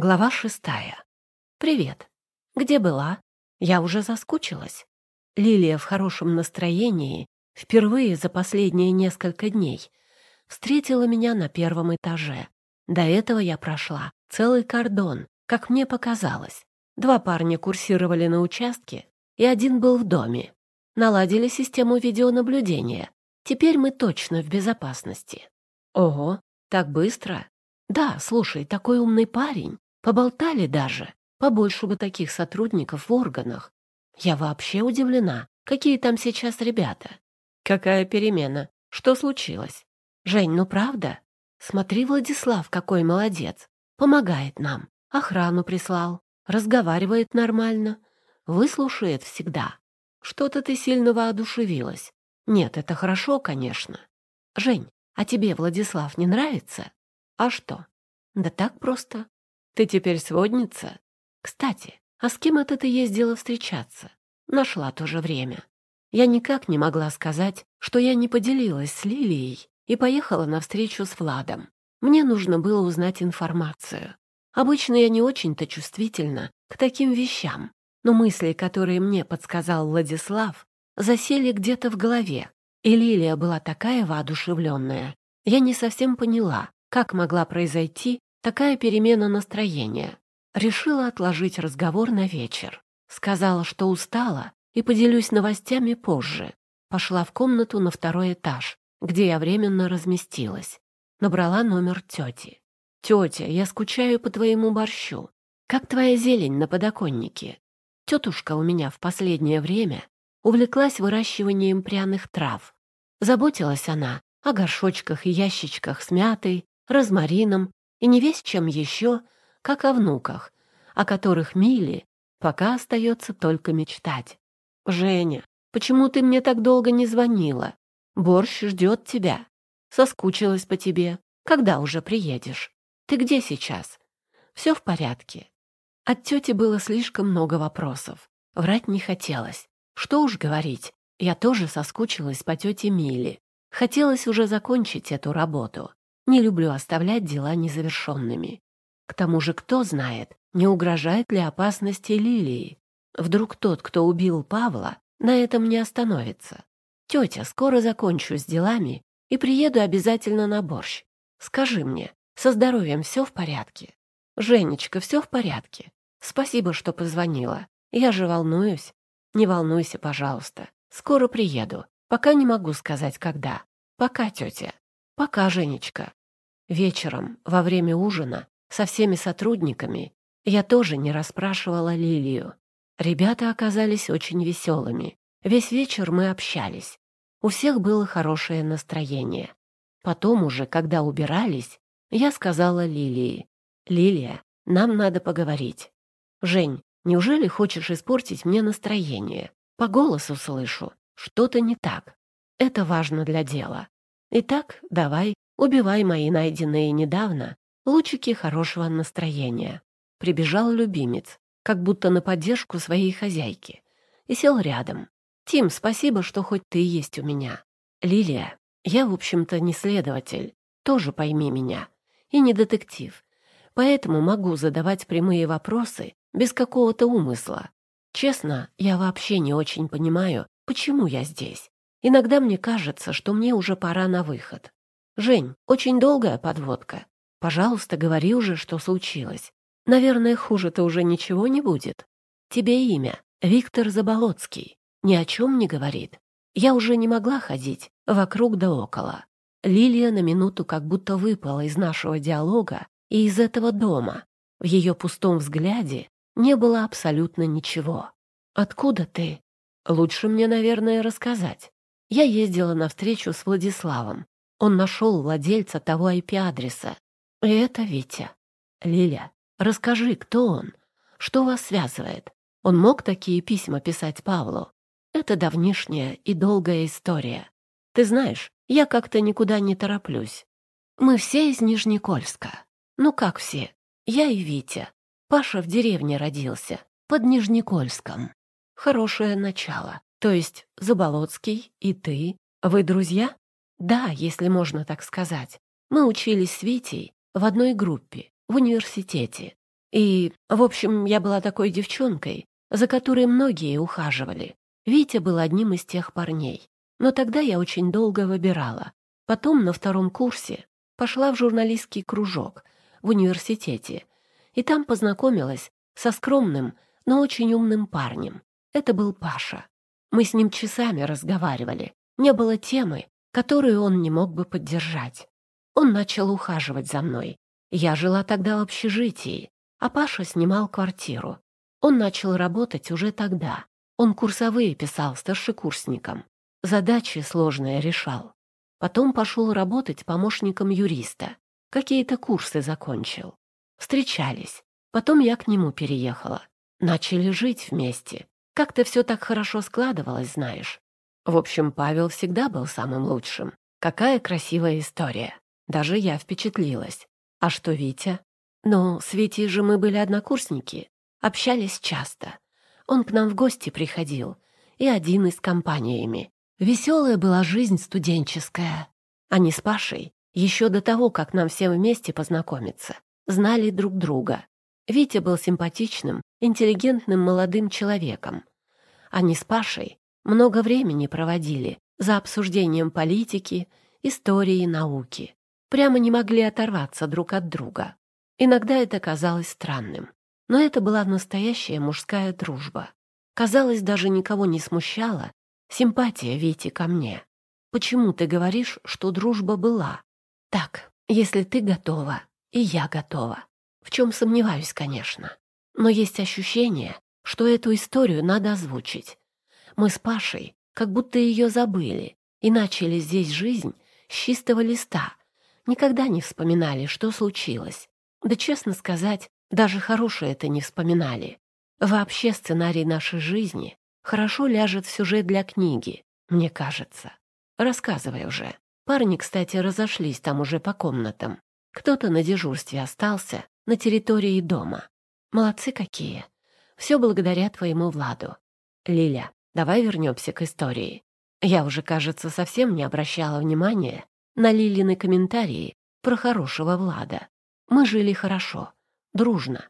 Глава шестая. «Привет. Где была? Я уже заскучилась». Лилия в хорошем настроении впервые за последние несколько дней встретила меня на первом этаже. До этого я прошла целый кордон, как мне показалось. Два парня курсировали на участке, и один был в доме. Наладили систему видеонаблюдения. Теперь мы точно в безопасности. Ого, так быстро? Да, слушай, такой умный парень Поболтали даже. Побольше бы таких сотрудников в органах. Я вообще удивлена, какие там сейчас ребята. Какая перемена? Что случилось? Жень, ну правда? Смотри, Владислав, какой молодец. Помогает нам. Охрану прислал. Разговаривает нормально. Выслушает всегда. Что-то ты сильно воодушевилась. Нет, это хорошо, конечно. Жень, а тебе Владислав не нравится? А что? Да так просто. Ты теперь сводница? Кстати, а с кем это ты ездила встречаться? Нашла то же время. Я никак не могла сказать, что я не поделилась с Лилией и поехала на встречу с Владом. Мне нужно было узнать информацию. Обычно я не очень-то чувствительна к таким вещам, но мысли, которые мне подсказал Владислав, засели где-то в голове, и Лилия была такая воодушевленная. Я не совсем поняла, как могла произойти Такая перемена настроения. Решила отложить разговор на вечер. Сказала, что устала и поделюсь новостями позже. Пошла в комнату на второй этаж, где я временно разместилась. Набрала номер тети. «Тетя, я скучаю по твоему борщу. Как твоя зелень на подоконнике?» Тетушка у меня в последнее время увлеклась выращиванием пряных трав. Заботилась она о горшочках и ящичках с мятой, розмарином и не весь чем еще, как о внуках, о которых Мили пока остается только мечтать. «Женя, почему ты мне так долго не звонила? Борщ ждет тебя. Соскучилась по тебе. Когда уже приедешь? Ты где сейчас? Все в порядке?» От тети было слишком много вопросов. Врать не хотелось. Что уж говорить, я тоже соскучилась по тете Мили. Хотелось уже закончить эту работу. Не люблю оставлять дела незавершенными. К тому же, кто знает, не угрожает ли опасности Лилии. Вдруг тот, кто убил Павла, на этом не остановится. Тетя, скоро закончу с делами и приеду обязательно на борщ. Скажи мне, со здоровьем все в порядке? Женечка, все в порядке? Спасибо, что позвонила. Я же волнуюсь. Не волнуйся, пожалуйста. Скоро приеду. Пока не могу сказать, когда. Пока, тетя. Пока, Женечка. Вечером, во время ужина, со всеми сотрудниками, я тоже не расспрашивала Лилию. Ребята оказались очень веселыми. Весь вечер мы общались. У всех было хорошее настроение. Потом уже, когда убирались, я сказала Лилии. «Лилия, нам надо поговорить. Жень, неужели хочешь испортить мне настроение? По голосу слышу. Что-то не так. Это важно для дела. Итак, давай, убивай мои найденные недавно лучики хорошего настроения. Прибежал любимец, как будто на поддержку своей хозяйки, и сел рядом. «Тим, спасибо, что хоть ты есть у меня. Лилия, я, в общем-то, не следователь, тоже пойми меня, и не детектив, поэтому могу задавать прямые вопросы без какого-то умысла. Честно, я вообще не очень понимаю, почему я здесь. Иногда мне кажется, что мне уже пора на выход. «Жень, очень долгая подводка. Пожалуйста, говори уже, что случилось. Наверное, хуже-то уже ничего не будет. Тебе имя. Виктор Заболоцкий. Ни о чем не говорит. Я уже не могла ходить вокруг да около. Лилия на минуту как будто выпала из нашего диалога и из этого дома. В ее пустом взгляде не было абсолютно ничего. «Откуда ты?» «Лучше мне, наверное, рассказать. Я ездила на встречу с Владиславом. Он нашел владельца того IP-адреса. И это Витя. Лиля, расскажи, кто он? Что вас связывает? Он мог такие письма писать Павлу? Это давнишняя и долгая история. Ты знаешь, я как-то никуда не тороплюсь. Мы все из Нижнекольска. Ну как все? Я и Витя. Паша в деревне родился, под Нижнекольском. Хорошее начало. То есть Заболоцкий и ты. Вы друзья? Да, если можно так сказать. Мы учились с Витей в одной группе, в университете. И, в общем, я была такой девчонкой, за которой многие ухаживали. Витя был одним из тех парней. Но тогда я очень долго выбирала. Потом на втором курсе пошла в журналистский кружок в университете. И там познакомилась со скромным, но очень умным парнем. Это был Паша. Мы с ним часами разговаривали. Не было темы, которую он не мог бы поддержать. Он начал ухаживать за мной. Я жила тогда в общежитии, а Паша снимал квартиру. Он начал работать уже тогда. Он курсовые писал старшекурсникам. Задачи сложные решал. Потом пошел работать помощником юриста. Какие-то курсы закончил. Встречались. Потом я к нему переехала. Начали жить вместе. Как-то все так хорошо складывалось, знаешь. В общем, Павел всегда был самым лучшим. Какая красивая история. Даже я впечатлилась. А что Витя? Ну, с Витей же мы были однокурсники. Общались часто. Он к нам в гости приходил. И один из компаниями. Веселая была жизнь студенческая. Они с Пашей, еще до того, как нам всем вместе познакомиться, знали друг друга. Витя был симпатичным, интеллигентным молодым человеком. Они с Пашей много времени проводили за обсуждением политики, истории, науки. Прямо не могли оторваться друг от друга. Иногда это казалось странным. Но это была настоящая мужская дружба. Казалось, даже никого не смущала симпатия Вити ко мне. Почему ты говоришь, что дружба была? Так, если ты готова, и я готова. В чем сомневаюсь, конечно. Но есть ощущение, что эту историю надо озвучить, мы с Пашей как будто ее забыли и начали здесь жизнь с чистого листа. Никогда не вспоминали, что случилось. Да, честно сказать, даже хорошее это не вспоминали. Вообще сценарий нашей жизни хорошо ляжет в сюжет для книги, мне кажется. Рассказывай уже. Парни, кстати, разошлись там уже по комнатам. Кто-то на дежурстве остался на территории дома. Молодцы какие. Все благодаря твоему Владу. Лиля, Давай вернемся к истории. Я уже, кажется, совсем не обращала внимания на Лилины комментарии про хорошего Влада. Мы жили хорошо, дружно.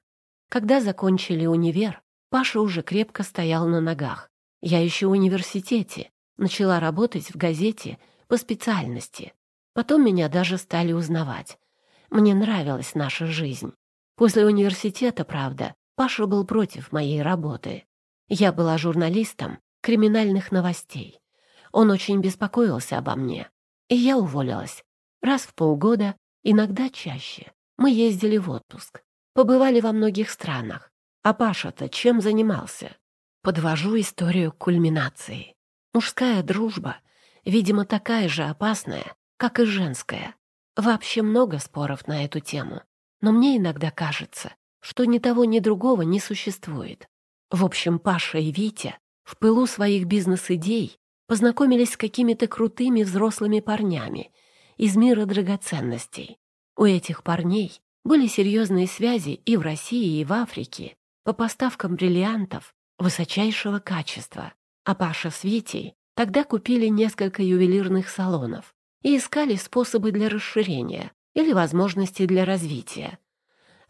Когда закончили универ, Паша уже крепко стоял на ногах. Я еще в университете, начала работать в газете по специальности. Потом меня даже стали узнавать. Мне нравилась наша жизнь. После университета, правда, Паша был против моей работы. Я была журналистом криминальных новостей. Он очень беспокоился обо мне, и я уволилась. Раз в полгода, иногда чаще. Мы ездили в отпуск, побывали во многих странах. А Паша-то чем занимался? Подвожу историю к кульминации. Мужская дружба, видимо, такая же опасная, как и женская. Вообще много споров на эту тему, но мне иногда кажется, что ни того, ни другого не существует. В общем, Паша и Витя в пылу своих бизнес-идей познакомились с какими-то крутыми взрослыми парнями из мира драгоценностей. У этих парней были серьезные связи и в России, и в Африке по поставкам бриллиантов высочайшего качества. А Паша с Витей тогда купили несколько ювелирных салонов и искали способы для расширения или возможности для развития.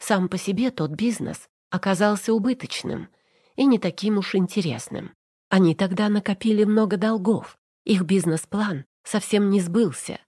Сам по себе тот бизнес оказался убыточным и не таким уж интересным. Они тогда накопили много долгов. Их бизнес-план совсем не сбылся.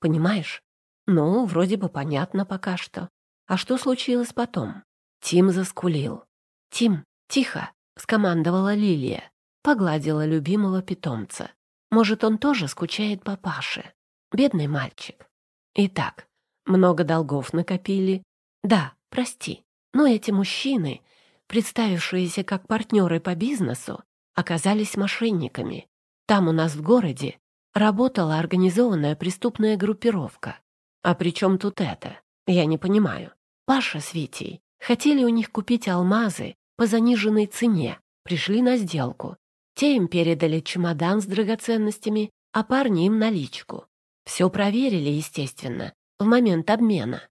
Понимаешь? Ну, вроде бы понятно пока что. А что случилось потом? Тим заскулил. «Тим, тихо!» — скомандовала Лилия. Погладила любимого питомца. Может, он тоже скучает по Паше. Бедный мальчик. Итак, много долгов накопили. Да, прости, но эти мужчины, представившиеся как партнеры по бизнесу, оказались мошенниками. Там у нас в городе работала организованная преступная группировка. А при чем тут это? Я не понимаю. Паша с Витей хотели у них купить алмазы по заниженной цене, пришли на сделку. Те им передали чемодан с драгоценностями, а парни им наличку. Все проверили, естественно, в момент обмена.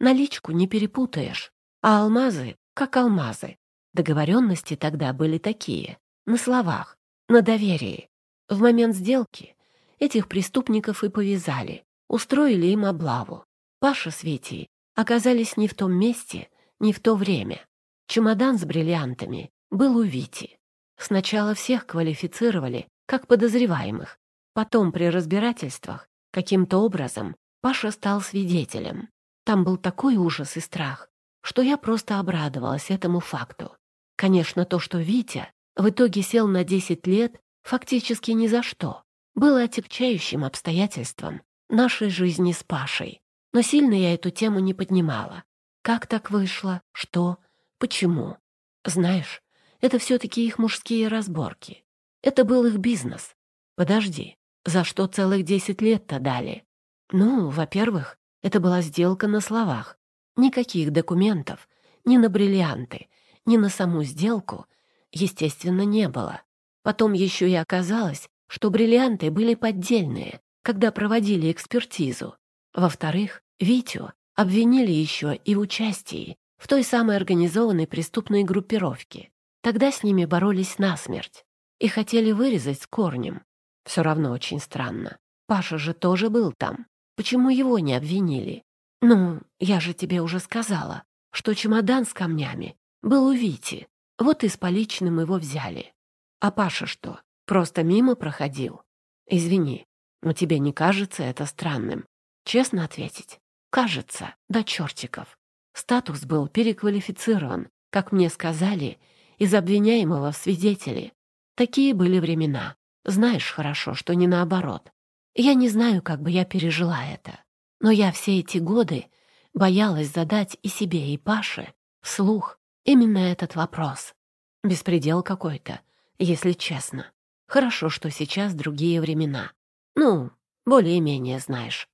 Наличку не перепутаешь, а алмазы как алмазы. Договоренности тогда были такие. На словах, на доверии. В момент сделки этих преступников и повязали, устроили им облаву. Паша с Витей оказались не в том месте, не в то время. Чемодан с бриллиантами был у Вити. Сначала всех квалифицировали как подозреваемых. Потом при разбирательствах каким-то образом Паша стал свидетелем. Там был такой ужас и страх, что я просто обрадовалась этому факту. Конечно, то, что Витя в итоге сел на 10 лет фактически ни за что. Было отягчающим обстоятельством нашей жизни с Пашей. Но сильно я эту тему не поднимала. Как так вышло? Что? Почему? Знаешь, это все-таки их мужские разборки. Это был их бизнес. Подожди, за что целых 10 лет-то дали? Ну, во-первых, это была сделка на словах. Никаких документов, ни на бриллианты, ни на саму сделку естественно, не было. Потом еще и оказалось, что бриллианты были поддельные, когда проводили экспертизу. Во-вторых, Витю обвинили еще и в участии в той самой организованной преступной группировке. Тогда с ними боролись насмерть и хотели вырезать с корнем. Все равно очень странно. Паша же тоже был там. Почему его не обвинили? Ну, я же тебе уже сказала, что чемодан с камнями был у Вити. Вот и с поличным его взяли. А Паша что, просто мимо проходил? Извини, но тебе не кажется это странным? Честно ответить? Кажется, до да чертиков. Статус был переквалифицирован, как мне сказали, из обвиняемого в свидетели. Такие были времена. Знаешь хорошо, что не наоборот. Я не знаю, как бы я пережила это. Но я все эти годы боялась задать и себе, и Паше вслух Именно этот вопрос. Беспредел какой-то, если честно. Хорошо, что сейчас другие времена. Ну, более-менее знаешь.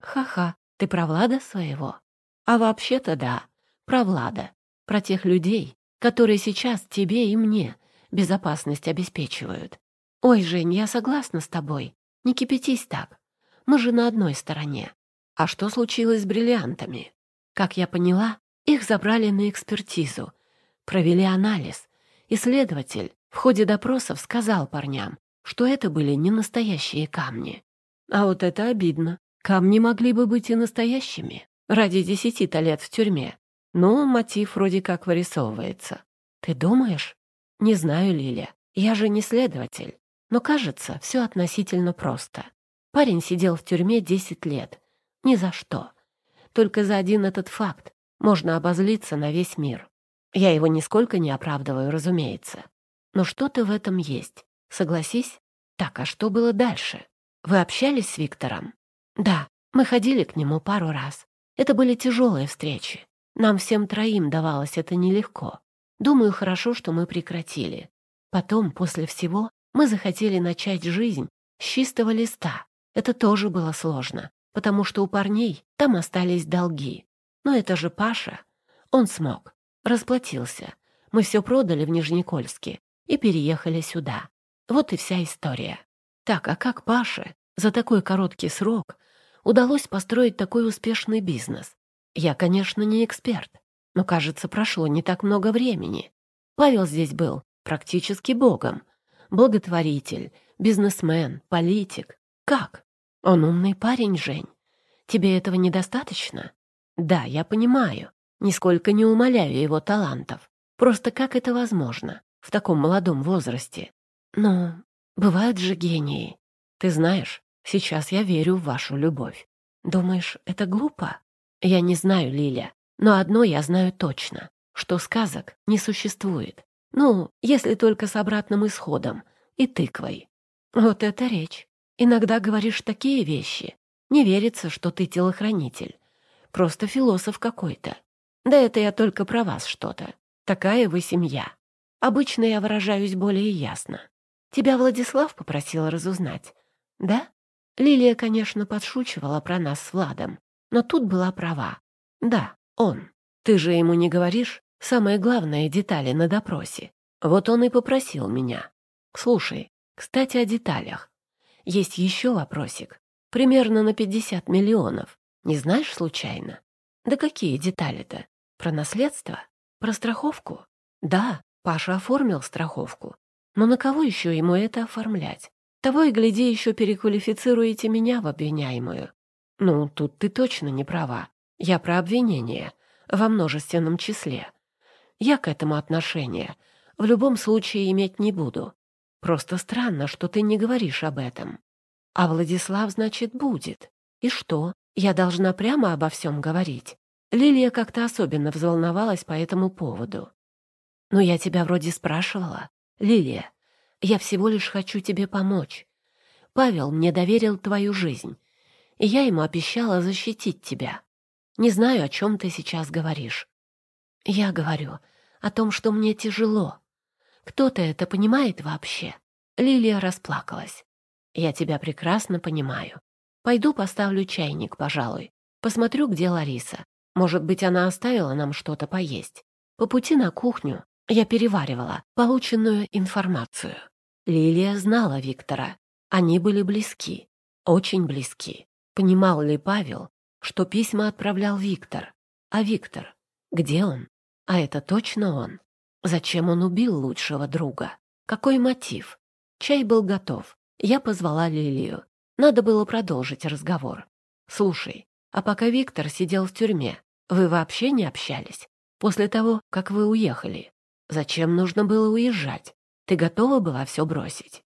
Ха-ха, ты про Влада своего? А вообще-то да, про Влада. Про тех людей, которые сейчас тебе и мне безопасность обеспечивают. Ой, Жень, я согласна с тобой. Не кипятись так. Мы же на одной стороне. А что случилось с бриллиантами? Как я поняла, их забрали на экспертизу, провели анализ. Исследователь в ходе допросов сказал парням, что это были не настоящие камни. А вот это обидно. Камни могли бы быть и настоящими, ради десяти-то лет в тюрьме. Но мотив вроде как вырисовывается. Ты думаешь? Не знаю, Лиля. Я же не следователь. Но, кажется, все относительно просто. Парень сидел в тюрьме 10 лет. Ни за что. Только за один этот факт можно обозлиться на весь мир. Я его нисколько не оправдываю, разумеется. Но что-то в этом есть. Согласись? Так, а что было дальше? Вы общались с Виктором? Да, мы ходили к нему пару раз. Это были тяжелые встречи. Нам всем троим давалось это нелегко. Думаю, хорошо, что мы прекратили. Потом, после всего, мы захотели начать жизнь с чистого листа. Это тоже было сложно, потому что у парней там остались долги. Но это же Паша. Он смог. Расплатился. Мы все продали в Нижнекольске и переехали сюда. Вот и вся история. Так, а как Паше за такой короткий срок удалось построить такой успешный бизнес? Я, конечно, не эксперт, но, кажется, прошло не так много времени. Павел здесь был практически богом. Благотворитель, бизнесмен, политик. Как? Он умный парень, Жень. Тебе этого недостаточно? Да, я понимаю, нисколько не умоляю его талантов. Просто как это возможно в таком молодом возрасте? Но бывают же гении. Ты знаешь, сейчас я верю в вашу любовь. Думаешь, это глупо? Я не знаю, Лиля, но одно я знаю точно, что сказок не существует. Ну, если только с обратным исходом и тыквой. Вот это речь. Иногда говоришь такие вещи. Не верится, что ты телохранитель. Просто философ какой-то. Да это я только про вас что-то. Такая вы семья. Обычно я выражаюсь более ясно. Тебя Владислав попросил разузнать, да? Лилия, конечно, подшучивала про нас с Владом, но тут была права. Да, он. Ты же ему не говоришь самые главные детали на допросе. Вот он и попросил меня. Слушай, кстати, о деталях. Есть еще вопросик. Примерно на 50 миллионов. Не знаешь случайно? Да какие детали-то? Про наследство? Про страховку? Да, Паша оформил страховку. Но на кого еще ему это оформлять? Того и гляди, еще переквалифицируете меня в обвиняемую. Ну, тут ты точно не права. Я про обвинение. Во множественном числе. Я к этому отношения в любом случае иметь не буду. Просто странно, что ты не говоришь об этом. А Владислав, значит, будет. И что? Я должна прямо обо всем говорить. Лилия как-то особенно взволновалась по этому поводу. «Но я тебя вроде спрашивала. Лилия, я всего лишь хочу тебе помочь. Павел мне доверил твою жизнь, и я ему обещала защитить тебя. Не знаю, о чем ты сейчас говоришь. Я говорю о том, что мне тяжело. Кто-то это понимает вообще?» Лилия расплакалась. «Я тебя прекрасно понимаю. Пойду поставлю чайник, пожалуй. Посмотрю, где Лариса. Может быть, она оставила нам что-то поесть. По пути на кухню я переваривала полученную информацию. Лилия знала Виктора. Они были близки. Очень близки. Понимал ли Павел, что письма отправлял Виктор? А Виктор? Где он? А это точно он? Зачем он убил лучшего друга? Какой мотив? Чай был готов. Я позвала Лилию. Надо было продолжить разговор. «Слушай, а пока Виктор сидел в тюрьме, вы вообще не общались? После того, как вы уехали? Зачем нужно было уезжать? Ты готова была все бросить?»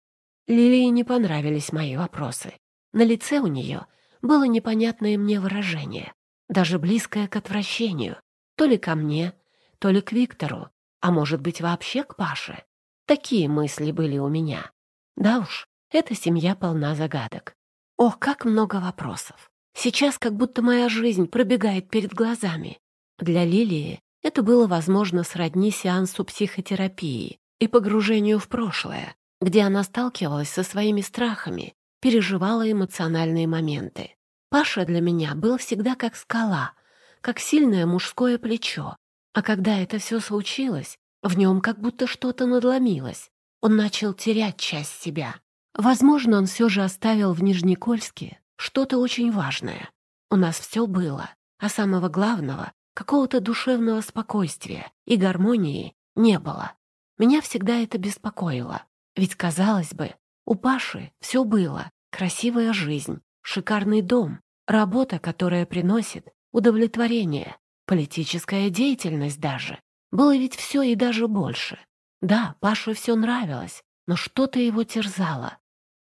Лилии не понравились мои вопросы. На лице у нее было непонятное мне выражение, даже близкое к отвращению, то ли ко мне, то ли к Виктору, а может быть вообще к Паше. Такие мысли были у меня. Да уж, эта семья полна загадок. Ох, как много вопросов. Сейчас как будто моя жизнь пробегает перед глазами. Для Лилии это было возможно сродни сеансу психотерапии и погружению в прошлое, где она сталкивалась со своими страхами, переживала эмоциональные моменты. Паша для меня был всегда как скала, как сильное мужское плечо. А когда это все случилось, в нем как будто что-то надломилось. Он начал терять часть себя. Возможно, он все же оставил в Нижнекольске что-то очень важное. У нас все было, а самого главного — какого-то душевного спокойствия и гармонии не было. Меня всегда это беспокоило. Ведь, казалось бы, у Паши все было. Красивая жизнь, шикарный дом, работа, которая приносит удовлетворение, политическая деятельность даже. Было ведь все и даже больше. Да, Паше все нравилось, но что-то его терзало.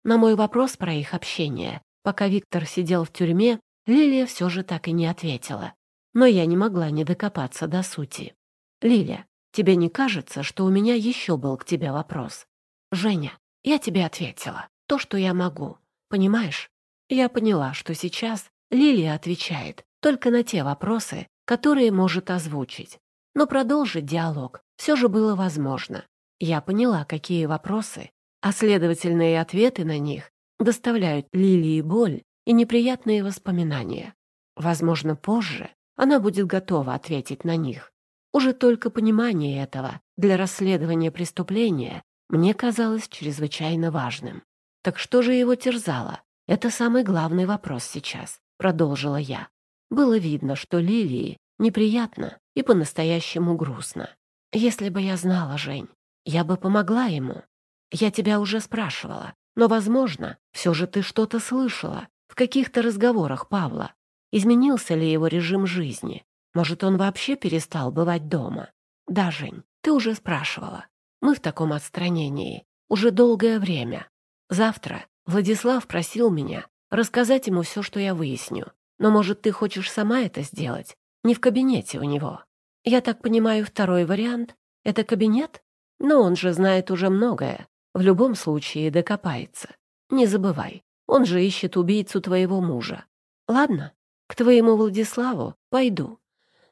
На мой вопрос про их общение, пока Виктор сидел в тюрьме, Лилия все же так и не ответила. Но я не могла не докопаться до сути. «Лиля, тебе не кажется, что у меня еще был к тебе вопрос?» «Женя, я тебе ответила. То, что я могу. Понимаешь?» Я поняла, что сейчас Лилия отвечает только на те вопросы, которые может озвучить. Но продолжить диалог все же было возможно. Я поняла, какие вопросы а следовательные ответы на них доставляют Лилии боль и неприятные воспоминания. Возможно, позже она будет готова ответить на них. Уже только понимание этого для расследования преступления мне казалось чрезвычайно важным. Так что же его терзало? Это самый главный вопрос сейчас, продолжила я. Было видно, что Лилии неприятно и по-настоящему грустно. Если бы я знала Жень, я бы помогла ему, я тебя уже спрашивала, но, возможно, все же ты что-то слышала в каких-то разговорах Павла. Изменился ли его режим жизни? Может, он вообще перестал бывать дома? Да, Жень, ты уже спрашивала. Мы в таком отстранении уже долгое время. Завтра Владислав просил меня рассказать ему все, что я выясню. Но, может, ты хочешь сама это сделать? Не в кабинете у него. Я так понимаю, второй вариант — это кабинет? Но он же знает уже многое, в любом случае докопается. Не забывай, он же ищет убийцу твоего мужа. Ладно, к твоему Владиславу пойду.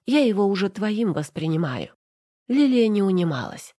Я его уже твоим воспринимаю». Лилия не унималась.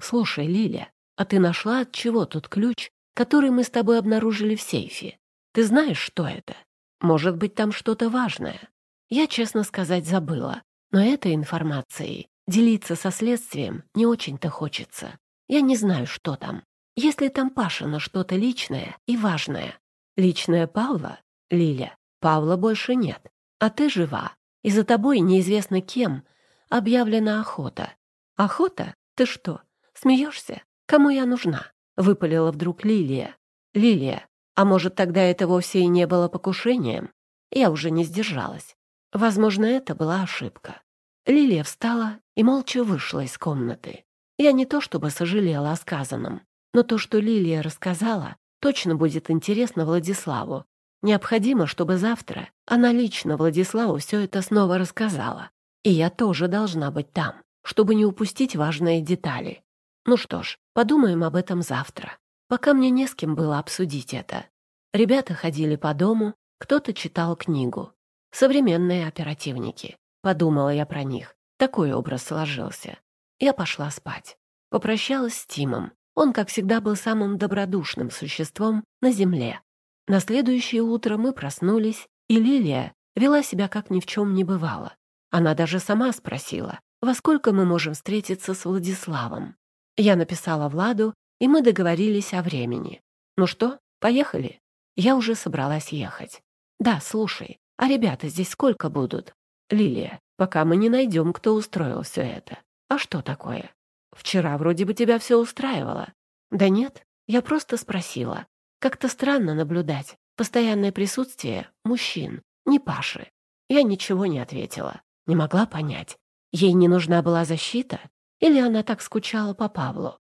«Слушай, Лиля, а ты нашла от чего тот ключ, который мы с тобой обнаружили в сейфе? Ты знаешь, что это? Может быть, там что-то важное? Я, честно сказать, забыла, но этой информацией делиться со следствием не очень-то хочется. Я не знаю, что там. Если там Пашина что-то личное и важное. Личное Павла, Лиля, Павла больше нет. А ты жива, и за тобой неизвестно кем объявлена охота. Охота? Ты что, смеешься? Кому я нужна? Выпалила вдруг Лилия. Лилия, а может, тогда это вовсе и не было покушением? Я уже не сдержалась. Возможно, это была ошибка. Лилия встала и молча вышла из комнаты. Я не то чтобы сожалела о сказанном. Но то, что Лилия рассказала, точно будет интересно Владиславу. Необходимо, чтобы завтра она лично Владиславу все это снова рассказала. И я тоже должна быть там, чтобы не упустить важные детали. Ну что ж, подумаем об этом завтра. Пока мне не с кем было обсудить это. Ребята ходили по дому, кто-то читал книгу. Современные оперативники. Подумала я про них. Такой образ сложился. Я пошла спать. Попрощалась с Тимом. Он, как всегда, был самым добродушным существом на Земле. На следующее утро мы проснулись, и Лилия вела себя как ни в чем не бывало. Она даже сама спросила, во сколько мы можем встретиться с Владиславом. Я написала Владу, и мы договорились о времени. «Ну что, поехали?» Я уже собралась ехать. «Да, слушай, а ребята здесь сколько будут?» «Лилия, пока мы не найдем, кто устроил все это. А что такое?» Вчера вроде бы тебя все устраивало. Да нет, я просто спросила. Как-то странно наблюдать постоянное присутствие мужчин, не Паши. Я ничего не ответила, не могла понять, ей не нужна была защита или она так скучала по Павлу.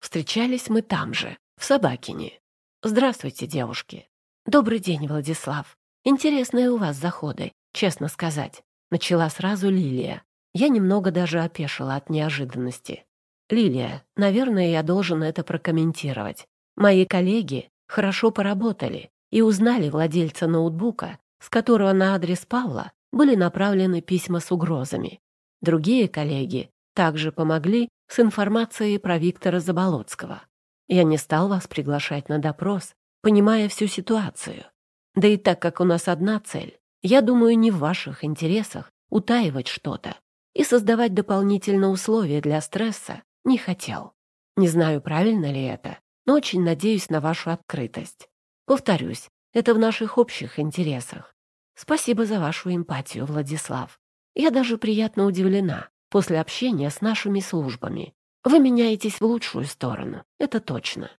Встречались мы там же, в Собакине. Здравствуйте, девушки. Добрый день, Владислав. Интересные у вас заходы, честно сказать. Начала сразу Лилия. Я немного даже опешила от неожиданности. «Лилия, наверное, я должен это прокомментировать. Мои коллеги хорошо поработали и узнали владельца ноутбука, с которого на адрес Павла были направлены письма с угрозами. Другие коллеги также помогли с информацией про Виктора Заболоцкого. Я не стал вас приглашать на допрос, понимая всю ситуацию. Да и так как у нас одна цель, я думаю, не в ваших интересах утаивать что-то и создавать дополнительные условия для стресса не хотел. Не знаю, правильно ли это, но очень надеюсь на вашу открытость. Повторюсь, это в наших общих интересах. Спасибо за вашу эмпатию, Владислав. Я даже приятно удивлена после общения с нашими службами. Вы меняетесь в лучшую сторону, это точно.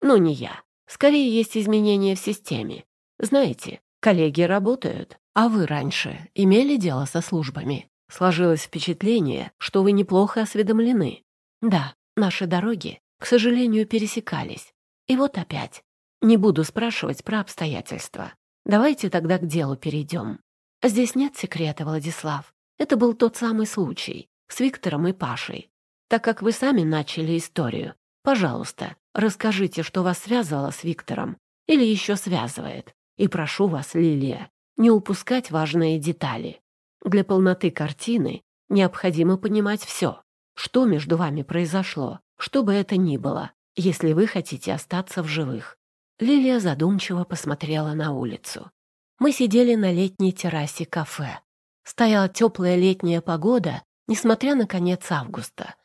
Но не я. Скорее есть изменения в системе. Знаете, коллеги работают, а вы раньше имели дело со службами? Сложилось впечатление, что вы неплохо осведомлены. Да, наши дороги, к сожалению, пересекались. И вот опять. Не буду спрашивать про обстоятельства. Давайте тогда к делу перейдем. Здесь нет секрета, Владислав. Это был тот самый случай с Виктором и Пашей. Так как вы сами начали историю, пожалуйста, расскажите, что вас связывало с Виктором или еще связывает. И прошу вас, Лилия, не упускать важные детали. Для полноты картины необходимо понимать все что между вами произошло, что бы это ни было, если вы хотите остаться в живых». Лилия задумчиво посмотрела на улицу. Мы сидели на летней террасе кафе. Стояла теплая летняя погода, несмотря на конец августа.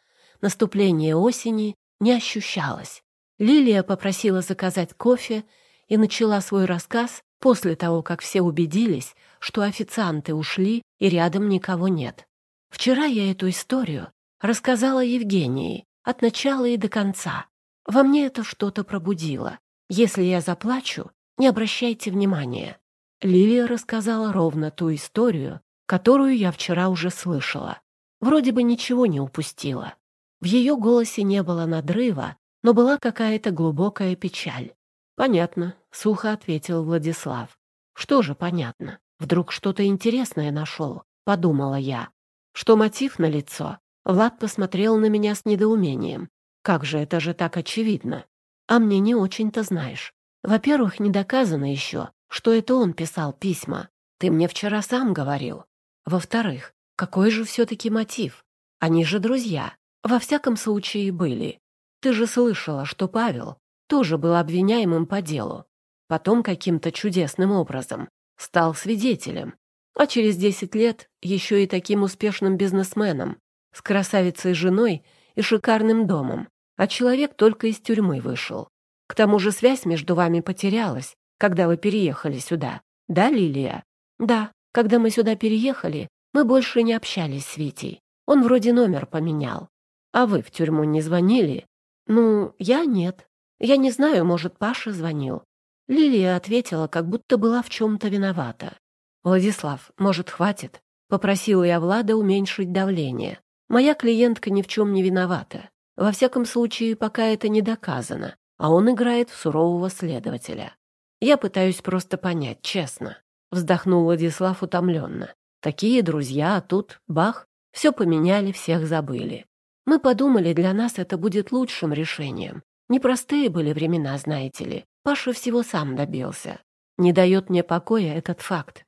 Наступление осени не ощущалось. Лилия попросила заказать кофе и начала свой рассказ после того, как все убедились, что официанты ушли и рядом никого нет. Вчера я эту историю рассказала Евгении от начала и до конца. Во мне это что-то пробудило. Если я заплачу, не обращайте внимания. Лилия рассказала ровно ту историю, которую я вчера уже слышала. Вроде бы ничего не упустила. В ее голосе не было надрыва, но была какая-то глубокая печаль. «Понятно», — сухо ответил Владислав. «Что же понятно? Вдруг что-то интересное нашел?» — подумала я. «Что мотив на лицо? Влад посмотрел на меня с недоумением. «Как же, это же так очевидно. А мне не очень-то знаешь. Во-первых, не доказано еще, что это он писал письма. Ты мне вчера сам говорил. Во-вторых, какой же все-таки мотив? Они же друзья. Во всяком случае были. Ты же слышала, что Павел тоже был обвиняемым по делу. Потом каким-то чудесным образом стал свидетелем. А через 10 лет еще и таким успешным бизнесменом с красавицей женой и шикарным домом, а человек только из тюрьмы вышел. К тому же связь между вами потерялась, когда вы переехали сюда. Да, Лилия? Да, когда мы сюда переехали, мы больше не общались с Витей. Он вроде номер поменял. А вы в тюрьму не звонили? Ну, я нет. Я не знаю, может, Паша звонил. Лилия ответила, как будто была в чем-то виновата. «Владислав, может, хватит?» Попросила я Влада уменьшить давление. Моя клиентка ни в чем не виновата. Во всяком случае, пока это не доказано, а он играет в сурового следователя. Я пытаюсь просто понять, честно. Вздохнул Владислав утомленно. Такие друзья, а тут — бах, все поменяли, всех забыли. Мы подумали, для нас это будет лучшим решением. Непростые были времена, знаете ли. Паша всего сам добился. Не дает мне покоя этот факт.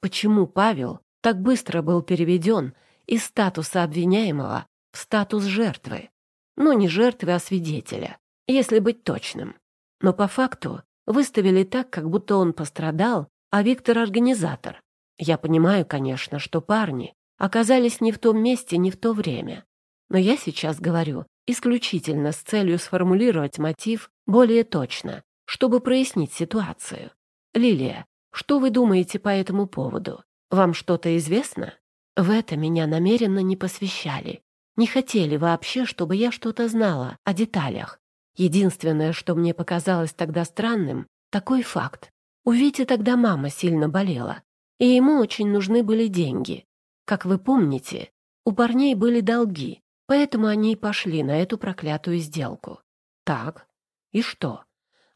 Почему Павел так быстро был переведен из статуса обвиняемого в статус жертвы. Ну, не жертвы, а свидетеля, если быть точным. Но по факту выставили так, как будто он пострадал, а Виктор — организатор. Я понимаю, конечно, что парни оказались не в том месте, не в то время. Но я сейчас говорю исключительно с целью сформулировать мотив более точно, чтобы прояснить ситуацию. Лилия, что вы думаете по этому поводу? Вам что-то известно? В это меня намеренно не посвящали. Не хотели вообще, чтобы я что-то знала о деталях. Единственное, что мне показалось тогда странным, такой факт. У Вити тогда мама сильно болела, и ему очень нужны были деньги. Как вы помните, у парней были долги, поэтому они и пошли на эту проклятую сделку. Так, и что?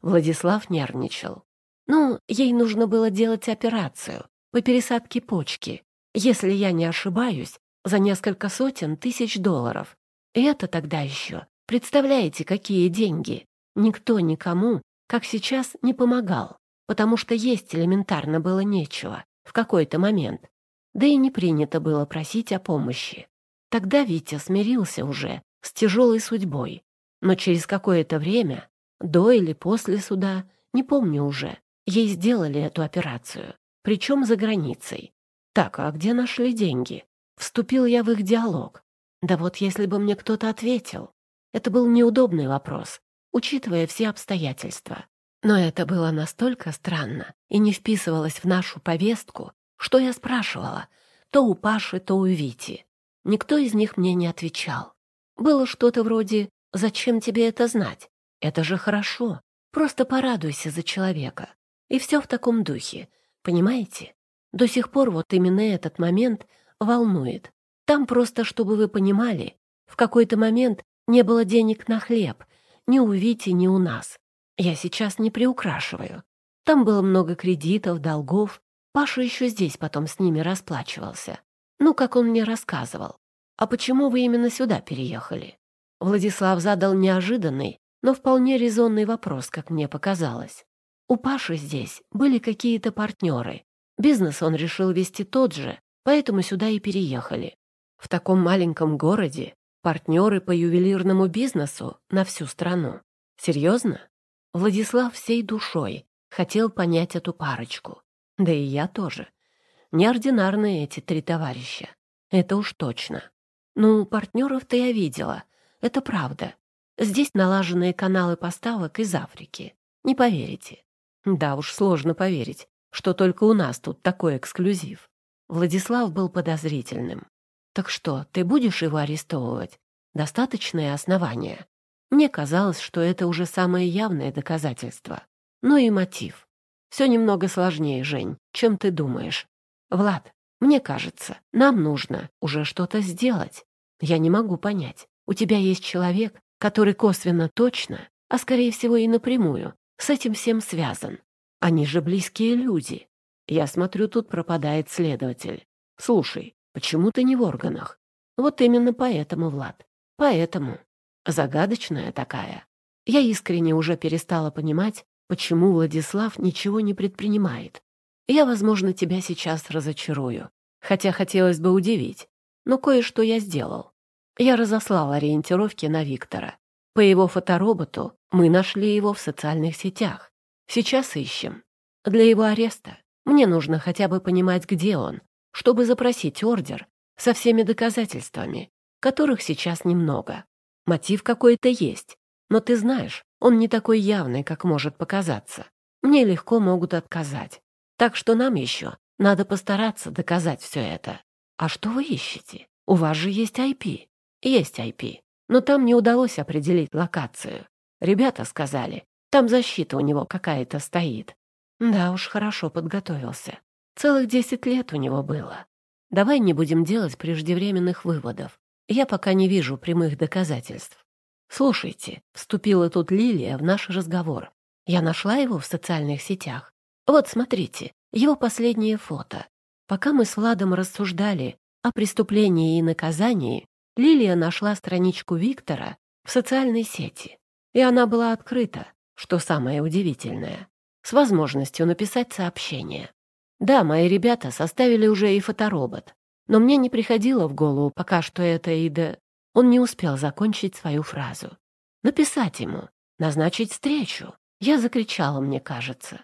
Владислав нервничал. Ну, ей нужно было делать операцию по пересадке почки, если я не ошибаюсь, за несколько сотен тысяч долларов. И это тогда еще. Представляете, какие деньги? Никто никому, как сейчас, не помогал, потому что есть элементарно было нечего в какой-то момент. Да и не принято было просить о помощи. Тогда Витя смирился уже с тяжелой судьбой. Но через какое-то время, до или после суда, не помню уже, ей сделали эту операцию, причем за границей. «Так, а где нашли деньги?» Вступил я в их диалог. Да вот если бы мне кто-то ответил. Это был неудобный вопрос, учитывая все обстоятельства. Но это было настолько странно и не вписывалось в нашу повестку, что я спрашивала то у Паши, то у Вити. Никто из них мне не отвечал. Было что-то вроде «Зачем тебе это знать? Это же хорошо. Просто порадуйся за человека». И все в таком духе, понимаете? До сих пор вот именно этот момент волнует. Там просто, чтобы вы понимали, в какой-то момент не было денег на хлеб, ни у Вити, ни у нас. Я сейчас не приукрашиваю. Там было много кредитов, долгов. Паша еще здесь потом с ними расплачивался. Ну, как он мне рассказывал. А почему вы именно сюда переехали? Владислав задал неожиданный, но вполне резонный вопрос, как мне показалось. У Паши здесь были какие-то партнеры, Бизнес он решил вести тот же, поэтому сюда и переехали. В таком маленьком городе партнеры по ювелирному бизнесу на всю страну. Серьезно? Владислав всей душой хотел понять эту парочку. Да и я тоже. Неординарные эти три товарища. Это уж точно. Ну, партнеров-то я видела. Это правда. Здесь налаженные каналы поставок из Африки. Не поверите. Да уж, сложно поверить что только у нас тут такой эксклюзив. Владислав был подозрительным. Так что, ты будешь его арестовывать? Достаточное основание. Мне казалось, что это уже самое явное доказательство. Ну и мотив. Все немного сложнее, Жень, чем ты думаешь. Влад, мне кажется, нам нужно уже что-то сделать. Я не могу понять. У тебя есть человек, который косвенно точно, а скорее всего и напрямую, с этим всем связан. Они же близкие люди. Я смотрю, тут пропадает следователь. Слушай, почему ты не в органах? Вот именно поэтому, Влад. Поэтому. Загадочная такая. Я искренне уже перестала понимать, почему Владислав ничего не предпринимает. Я, возможно, тебя сейчас разочарую. Хотя хотелось бы удивить. Но кое-что я сделал. Я разослал ориентировки на Виктора. По его фотороботу мы нашли его в социальных сетях. Сейчас ищем. Для его ареста мне нужно хотя бы понимать, где он, чтобы запросить ордер со всеми доказательствами, которых сейчас немного. Мотив какой-то есть, но ты знаешь, он не такой явный, как может показаться. Мне легко могут отказать. Так что нам еще надо постараться доказать все это. А что вы ищете? У вас же есть IP. Есть IP. Но там не удалось определить локацию. Ребята сказали, там защита у него какая-то стоит. Да уж, хорошо подготовился. Целых десять лет у него было. Давай не будем делать преждевременных выводов. Я пока не вижу прямых доказательств. Слушайте, вступила тут Лилия в наш разговор. Я нашла его в социальных сетях. Вот, смотрите, его последнее фото. Пока мы с Владом рассуждали о преступлении и наказании, Лилия нашла страничку Виктора в социальной сети. И она была открыта, что самое удивительное, с возможностью написать сообщение. Да, мои ребята составили уже и фоторобот, но мне не приходило в голову пока что это и да... Он не успел закончить свою фразу. Написать ему, назначить встречу. Я закричала, мне кажется.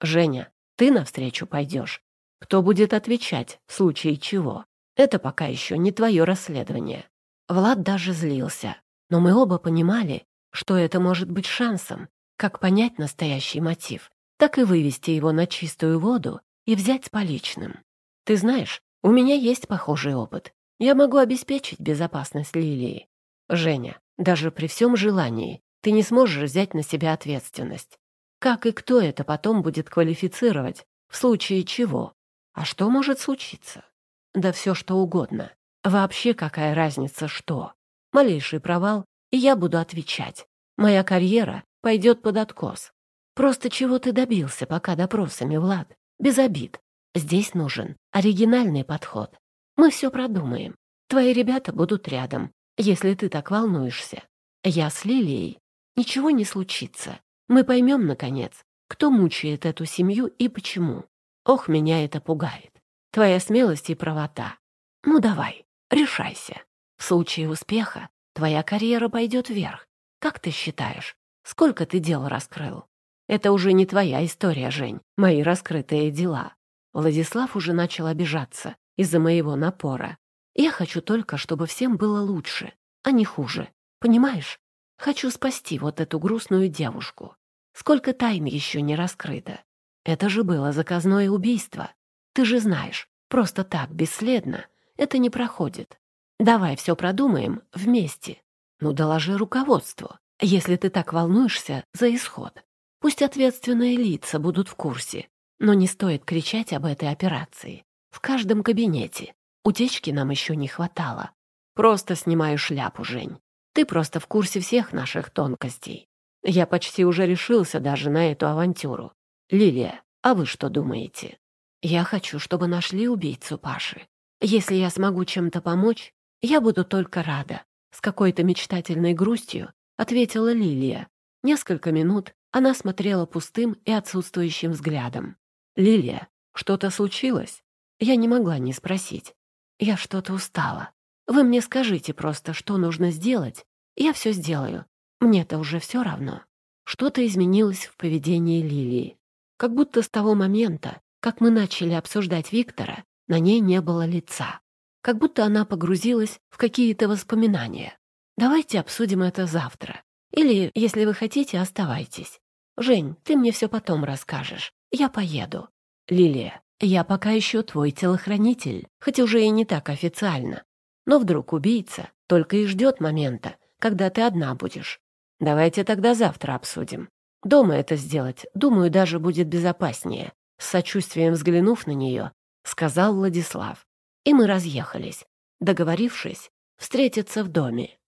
«Женя, ты навстречу пойдешь. Кто будет отвечать в случае чего? Это пока еще не твое расследование». Влад даже злился, но мы оба понимали, что это может быть шансом, как понять настоящий мотив, так и вывести его на чистую воду и взять с поличным. Ты знаешь, у меня есть похожий опыт. Я могу обеспечить безопасность Лилии. Женя, даже при всем желании ты не сможешь взять на себя ответственность. Как и кто это потом будет квалифицировать, в случае чего? А что может случиться? Да все что угодно. Вообще какая разница что? Малейший провал, и я буду отвечать. Моя карьера пойдет под откос. Просто чего ты добился пока допросами, Влад? Без обид. Здесь нужен оригинальный подход. Мы все продумаем. Твои ребята будут рядом, если ты так волнуешься. Я с Лилией. Ничего не случится. Мы поймем, наконец, кто мучает эту семью и почему. Ох, меня это пугает. Твоя смелость и правота. Ну давай, решайся. В случае успеха твоя карьера пойдет вверх. Как ты считаешь, Сколько ты дел раскрыл? Это уже не твоя история, Жень, мои раскрытые дела. Владислав уже начал обижаться из-за моего напора. Я хочу только, чтобы всем было лучше, а не хуже. Понимаешь? Хочу спасти вот эту грустную девушку. Сколько тайн еще не раскрыто. Это же было заказное убийство. Ты же знаешь, просто так, бесследно, это не проходит. Давай все продумаем вместе. Ну, доложи руководству. Если ты так волнуешься за исход, пусть ответственные лица будут в курсе, но не стоит кричать об этой операции. В каждом кабинете. Утечки нам еще не хватало. Просто снимаю шляпу, Жень. Ты просто в курсе всех наших тонкостей. Я почти уже решился даже на эту авантюру. Лилия, а вы что думаете? Я хочу, чтобы нашли убийцу Паши. Если я смогу чем-то помочь, я буду только рада. С какой-то мечтательной грустью ответила Лилия. Несколько минут она смотрела пустым и отсутствующим взглядом. «Лилия, что-то случилось?» Я не могла не спросить. «Я что-то устала. Вы мне скажите просто, что нужно сделать. Я все сделаю. Мне-то уже все равно». Что-то изменилось в поведении Лилии. Как будто с того момента, как мы начали обсуждать Виктора, на ней не было лица. Как будто она погрузилась в какие-то воспоминания. Давайте обсудим это завтра. Или, если вы хотите, оставайтесь. Жень, ты мне все потом расскажешь. Я поеду. Лилия, я пока еще твой телохранитель, хоть уже и не так официально. Но вдруг убийца только и ждет момента, когда ты одна будешь. Давайте тогда завтра обсудим. Дома это сделать, думаю, даже будет безопаснее. С сочувствием взглянув на нее, сказал Владислав. И мы разъехались, договорившись встретиться в доме.